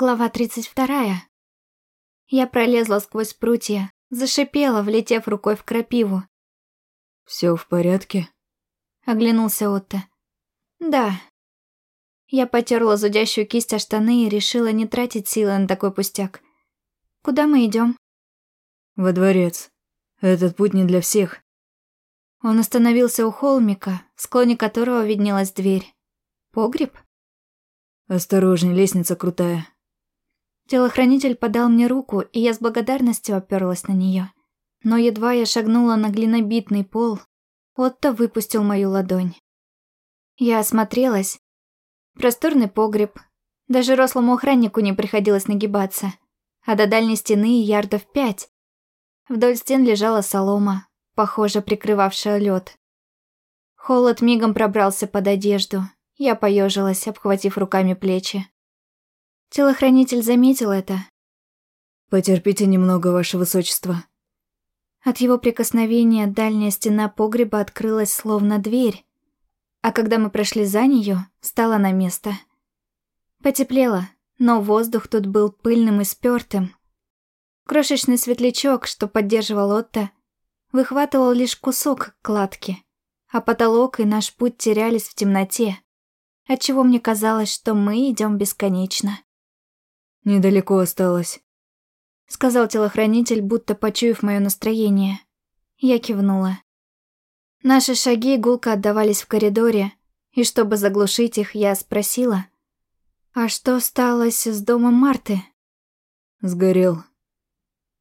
Глава 32. Я пролезла сквозь прутья, зашипела, влетев рукой в крапиву. Все в порядке?» Оглянулся Отто. «Да». Я потерла зудящую кисть о штаны и решила не тратить силы на такой пустяк. «Куда мы идем? «Во дворец. Этот путь не для всех». Он остановился у холмика, в склоне которого виднелась дверь. «Погреб?» «Осторожней, лестница крутая». Телохранитель подал мне руку, и я с благодарностью оперлась на нее. Но едва я шагнула на глинобитный пол, Отто выпустил мою ладонь. Я осмотрелась. Просторный погреб. Даже рослому охраннику не приходилось нагибаться. А до дальней стены ярдов пять. Вдоль стен лежала солома, похоже, прикрывавшая лед. Холод мигом пробрался под одежду. Я поежилась, обхватив руками плечи. Телохранитель заметил это. «Потерпите немного, ваше высочество». От его прикосновения дальняя стена погреба открылась словно дверь, а когда мы прошли за нее, стала на место. Потеплело, но воздух тут был пыльным и спёртым. Крошечный светлячок, что поддерживал Отто, выхватывал лишь кусок кладки, а потолок и наш путь терялись в темноте, отчего мне казалось, что мы идем бесконечно. «Недалеко осталось», — сказал телохранитель, будто почуяв мое настроение. Я кивнула. Наши шаги гулко отдавались в коридоре, и чтобы заглушить их, я спросила, «А что сталось с домом Марты?» «Сгорел».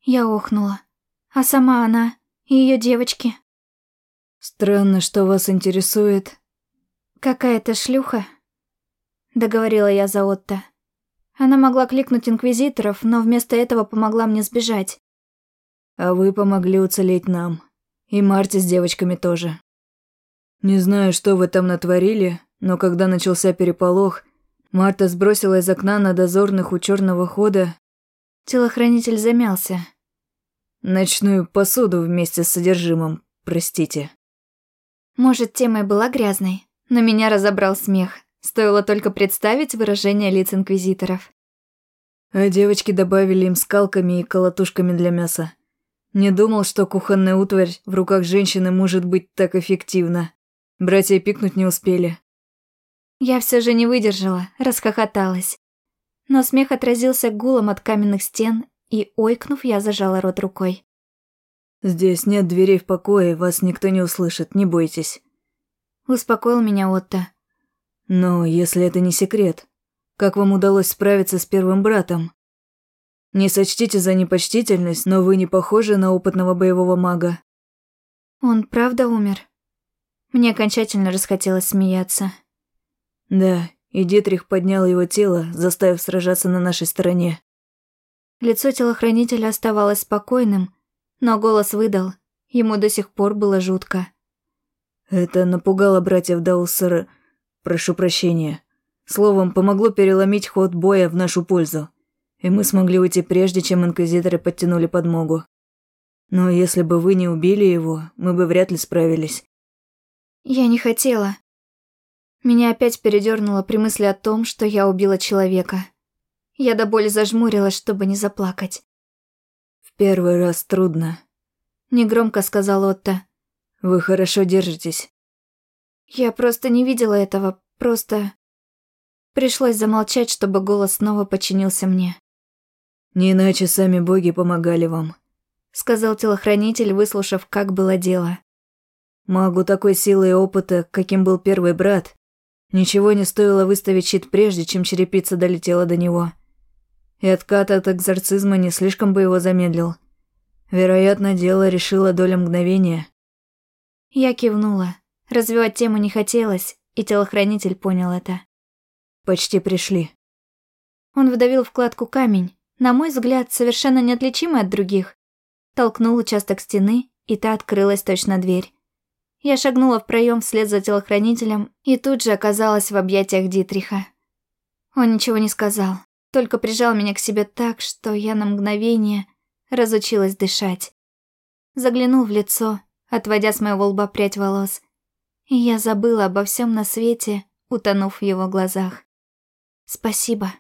Я охнула. «А сама она и ее девочки?» «Странно, что вас интересует». «Какая-то шлюха», — договорила я за Отто. Она могла кликнуть инквизиторов, но вместо этого помогла мне сбежать. А вы помогли уцелеть нам. И Марте с девочками тоже. Не знаю, что вы там натворили, но когда начался переполох, Марта сбросила из окна на дозорных у черного хода. Телохранитель замялся. Ночную посуду вместе с содержимым, простите. Может, тема и была грязной, но меня разобрал смех. Стоило только представить выражение лиц инквизиторов. А девочки добавили им скалками и колотушками для мяса. Не думал, что кухонная утварь в руках женщины может быть так эффективна. Братья пикнуть не успели. Я все же не выдержала, расхохоталась. Но смех отразился гулом от каменных стен, и, ойкнув, я зажала рот рукой. «Здесь нет дверей в покое, вас никто не услышит, не бойтесь». Успокоил меня Отто. Но если это не секрет, как вам удалось справиться с первым братом? Не сочтите за непочтительность, но вы не похожи на опытного боевого мага. Он правда умер? Мне окончательно расхотелось смеяться. Да, и Дитрих поднял его тело, заставив сражаться на нашей стороне. Лицо телохранителя оставалось спокойным, но голос выдал. Ему до сих пор было жутко. Это напугало братьев Даусера Прошу прощения. Словом, помогло переломить ход боя в нашу пользу. И мы смогли уйти прежде, чем инквизиторы подтянули подмогу. Но если бы вы не убили его, мы бы вряд ли справились. Я не хотела. Меня опять передернуло при мысли о том, что я убила человека. Я до боли зажмурилась, чтобы не заплакать. «В первый раз трудно», — негромко сказал Отто. «Вы хорошо держитесь. Я просто не видела этого, просто... Пришлось замолчать, чтобы голос снова подчинился мне. «Не иначе сами боги помогали вам», — сказал телохранитель, выслушав, как было дело. «Магу такой силы и опыта, каким был первый брат, ничего не стоило выставить щит прежде, чем черепица долетела до него. И откат от экзорцизма не слишком бы его замедлил. Вероятно, дело решило доля мгновения». Я кивнула. Развивать тему не хотелось, и телохранитель понял это. «Почти пришли». Он вдавил вкладку камень, на мой взгляд, совершенно неотличимый от других. Толкнул участок стены, и та открылась точно дверь. Я шагнула в проем вслед за телохранителем и тут же оказалась в объятиях Дитриха. Он ничего не сказал, только прижал меня к себе так, что я на мгновение разучилась дышать. Заглянул в лицо, отводя с моего лба прядь волос, и я забыла обо всем на свете, утонув в его глазах. «Спасибо».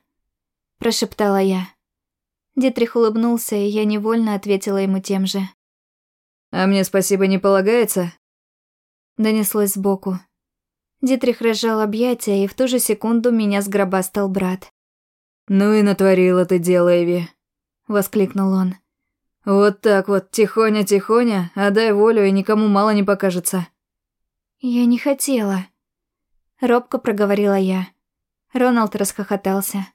– прошептала я. Дитрих улыбнулся, и я невольно ответила ему тем же. «А мне спасибо не полагается?» Донеслось сбоку. Дитрих разжал объятия, и в ту же секунду меня сгробастал брат. «Ну и натворила ты дело, Эви», — воскликнул он. «Вот так вот, тихоня-тихоня, отдай волю, и никому мало не покажется». «Я не хотела», — робко проговорила я. Роналд расхохотался.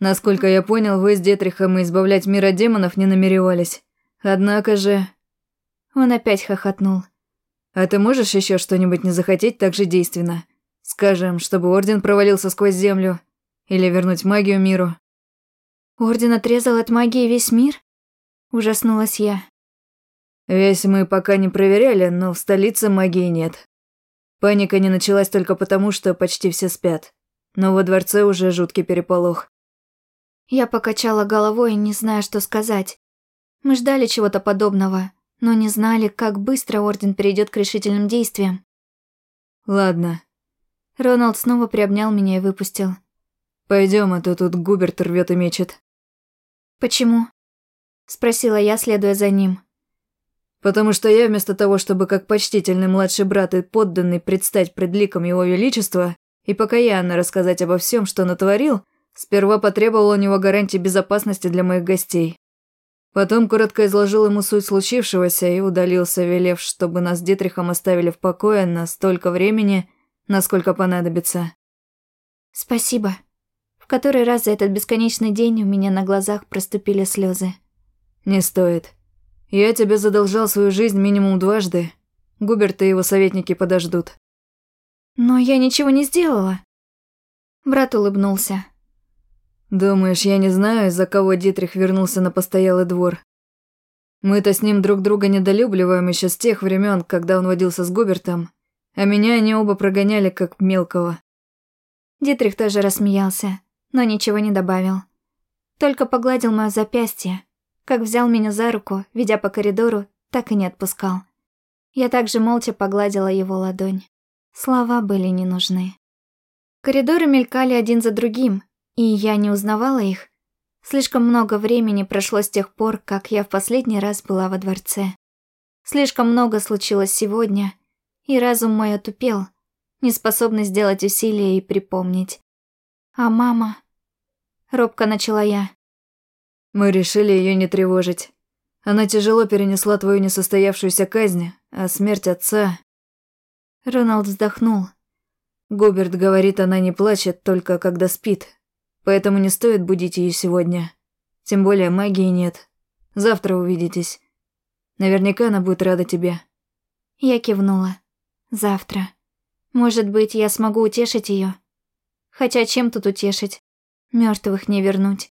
«Насколько я понял, вы с Детрихом избавлять мир от демонов не намеревались. Однако же...» Он опять хохотнул. «А ты можешь еще что-нибудь не захотеть так же действенно? Скажем, чтобы Орден провалился сквозь землю? Или вернуть магию миру?» «Орден отрезал от магии весь мир?» Ужаснулась я. «Весь мы пока не проверяли, но в столице магии нет. Паника не началась только потому, что почти все спят. Но во дворце уже жуткий переполох. Я покачала головой, не зная, что сказать. Мы ждали чего-то подобного, но не знали, как быстро Орден перейдет к решительным действиям. «Ладно». Роналд снова приобнял меня и выпустил. Пойдем, а то тут Губерт рвет и мечет». «Почему?» Спросила я, следуя за ним. Потому что я вместо того, чтобы как почтительный младший брат и подданный предстать пред ликом его величества и покаянно рассказать обо всем, что натворил, сперва потребовал у него гарантии безопасности для моих гостей. Потом коротко изложил ему суть случившегося и удалился, велев, чтобы нас с Дитрихом оставили в покое на столько времени, насколько понадобится. «Спасибо», в который раз за этот бесконечный день у меня на глазах проступили слезы. «Не стоит. Я тебе задолжал свою жизнь минимум дважды. Губерт и его советники подождут. Но я ничего не сделала. Брат улыбнулся. Думаешь, я не знаю, из-за кого Дитрих вернулся на постоялый двор? Мы-то с ним друг друга недолюбливаем еще с тех времен, когда он водился с Губертом, а меня они оба прогоняли как мелкого. Дитрих тоже рассмеялся, но ничего не добавил. Только погладил моё запястье, как взял меня за руку, ведя по коридору, так и не отпускал. Я также молча погладила его ладонь. Слова были не нужны. Коридоры мелькали один за другим, и я не узнавала их. Слишком много времени прошло с тех пор, как я в последний раз была во дворце. Слишком много случилось сегодня, и разум мой отупел, не способный сделать усилия и припомнить. А мама... Робко начала я. Мы решили ее не тревожить. Она тяжело перенесла твою несостоявшуюся казнь, а смерть отца... Роналд вздохнул. Губерт говорит, она не плачет только когда спит, поэтому не стоит будить ее сегодня. Тем более магии нет. Завтра увидитесь. Наверняка она будет рада тебе. Я кивнула. Завтра. Может быть, я смогу утешить ее. Хотя чем тут утешить? Мертвых не вернуть.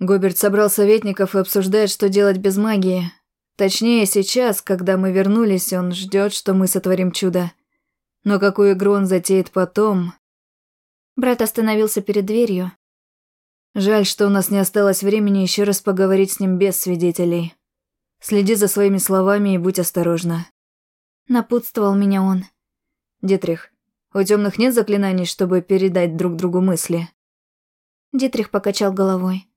Губерт собрал советников и обсуждает, что делать без магии. Точнее, сейчас, когда мы вернулись, он ждет, что мы сотворим чудо. Но какую игру он затеет потом... Брат остановился перед дверью. Жаль, что у нас не осталось времени еще раз поговорить с ним без свидетелей. Следи за своими словами и будь осторожна. Напутствовал меня он. Дитрих, у темных нет заклинаний, чтобы передать друг другу мысли? Дитрих покачал головой.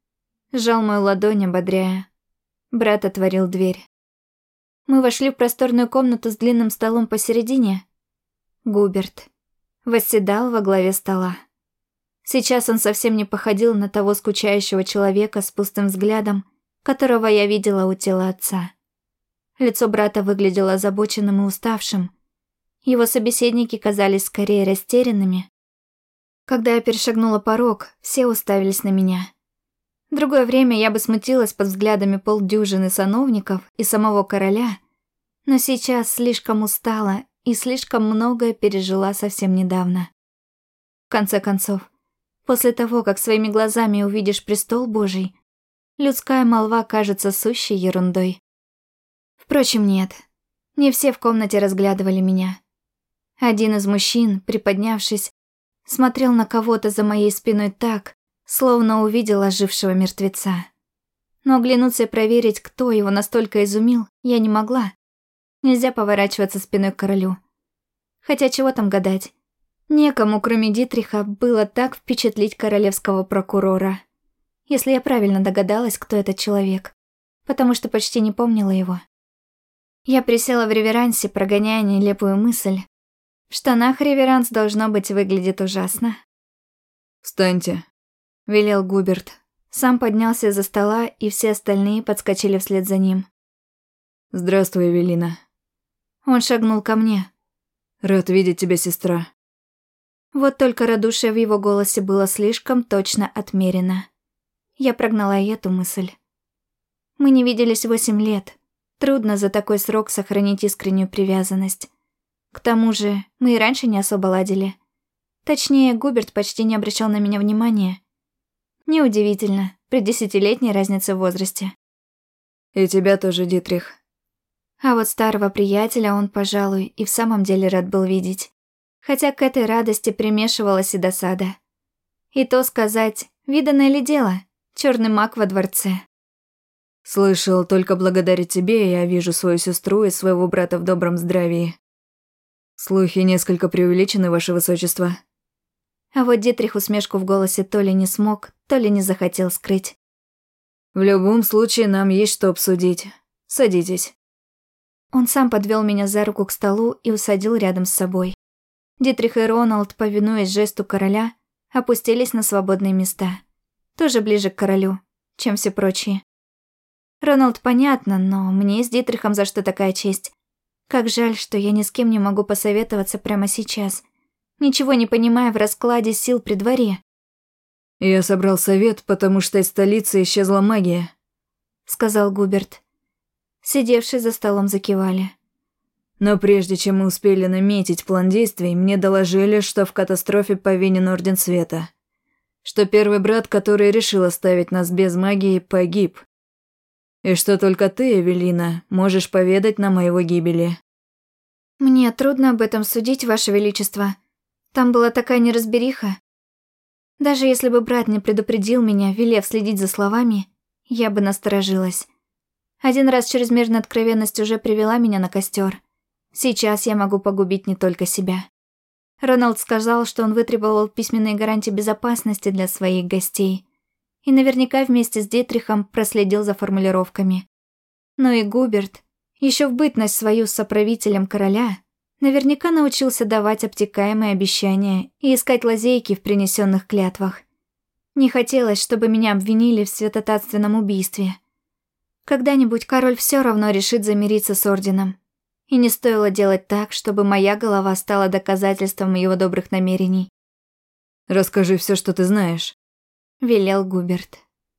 Сжал мою ладонь, ободряя. Брат отворил дверь. Мы вошли в просторную комнату с длинным столом посередине. Губерт. Восседал во главе стола. Сейчас он совсем не походил на того скучающего человека с пустым взглядом, которого я видела у тела отца. Лицо брата выглядело озабоченным и уставшим. Его собеседники казались скорее растерянными. Когда я перешагнула порог, все уставились на меня. Другое время я бы смутилась под взглядами полдюжины сановников и самого короля, но сейчас слишком устала и слишком многое пережила совсем недавно. В конце концов, после того, как своими глазами увидишь престол Божий, людская молва кажется сущей ерундой. Впрочем, нет. Не все в комнате разглядывали меня. Один из мужчин, приподнявшись, смотрел на кого-то за моей спиной так, словно увидел ожившего мертвеца. Но оглянуться и проверить, кто его настолько изумил, я не могла. Нельзя поворачиваться спиной к королю. Хотя чего там гадать. Некому, кроме Дитриха, было так впечатлить королевского прокурора. если я правильно догадалась, кто этот человек, потому что почти не помнила его. Я присела в реверансе, прогоняя нелепую мысль, что нах реверанс должно быть выглядит ужасно. «Встаньте», — велел Губерт. Сам поднялся из-за стола, и все остальные подскочили вслед за ним. «Здравствуй, Эвелина». Он шагнул ко мне. «Рад видеть тебя, сестра». Вот только радушие в его голосе было слишком точно отмерено. Я прогнала и эту мысль. Мы не виделись восемь лет. Трудно за такой срок сохранить искреннюю привязанность. К тому же, мы и раньше не особо ладили. Точнее, Губерт почти не обращал на меня внимания. Неудивительно, при десятилетней разнице в возрасте. И тебя тоже, Дитрих. А вот старого приятеля он, пожалуй, и в самом деле рад был видеть. Хотя к этой радости примешивалась и досада. И то сказать, виданное ли дело, черный маг во дворце. Слышал, только благодаря тебе я вижу свою сестру и своего брата в добром здравии. Слухи несколько преувеличены, ваше высочество. А вот Дитрих усмешку в голосе то ли не смог, то ли не захотел скрыть. В любом случае, нам есть что обсудить. Садитесь. Он сам подвел меня за руку к столу и усадил рядом с собой. Дитрих и Роналд, повинуясь жесту короля, опустились на свободные места тоже ближе к королю, чем все прочие. Роналд понятно, но мне с Дитрихом за что такая честь? Как жаль, что я ни с кем не могу посоветоваться прямо сейчас, ничего не понимая в раскладе сил при дворе. «Я собрал совет, потому что из столицы исчезла магия», — сказал Губерт. Сидевшие за столом закивали. Но прежде чем мы успели наметить план действий, мне доложили, что в катастрофе повинен Орден Света что первый брат, который решил оставить нас без магии, погиб. И что только ты, Эвелина, можешь поведать нам о его гибели. Мне трудно об этом судить, Ваше Величество. Там была такая неразбериха. Даже если бы брат не предупредил меня, велев следить за словами, я бы насторожилась. Один раз чрезмерная откровенность уже привела меня на костер. Сейчас я могу погубить не только себя. Роналд сказал, что он вытребовал письменные гарантии безопасности для своих гостей. И наверняка вместе с Дитрихом проследил за формулировками. Но и Губерт, еще в бытность свою с соправителем короля, наверняка научился давать обтекаемые обещания и искать лазейки в принесенных клятвах. Не хотелось, чтобы меня обвинили в святотатственном убийстве. Когда-нибудь король все равно решит замириться с орденом, и не стоило делать так, чтобы моя голова стала доказательством его добрых намерений. «Расскажи все, что ты знаешь», — велел Губерт.